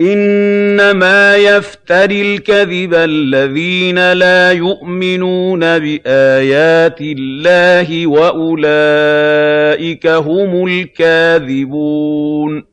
إِنَّمَا يَفْتَرِي الْكَذِبَ الَّذِينَ لَا يُؤْمِنُونَ بِآيَاتِ اللَّهِ ۖ وَأُولَٰئِكَ هُمُ الْكَاذِبُونَ.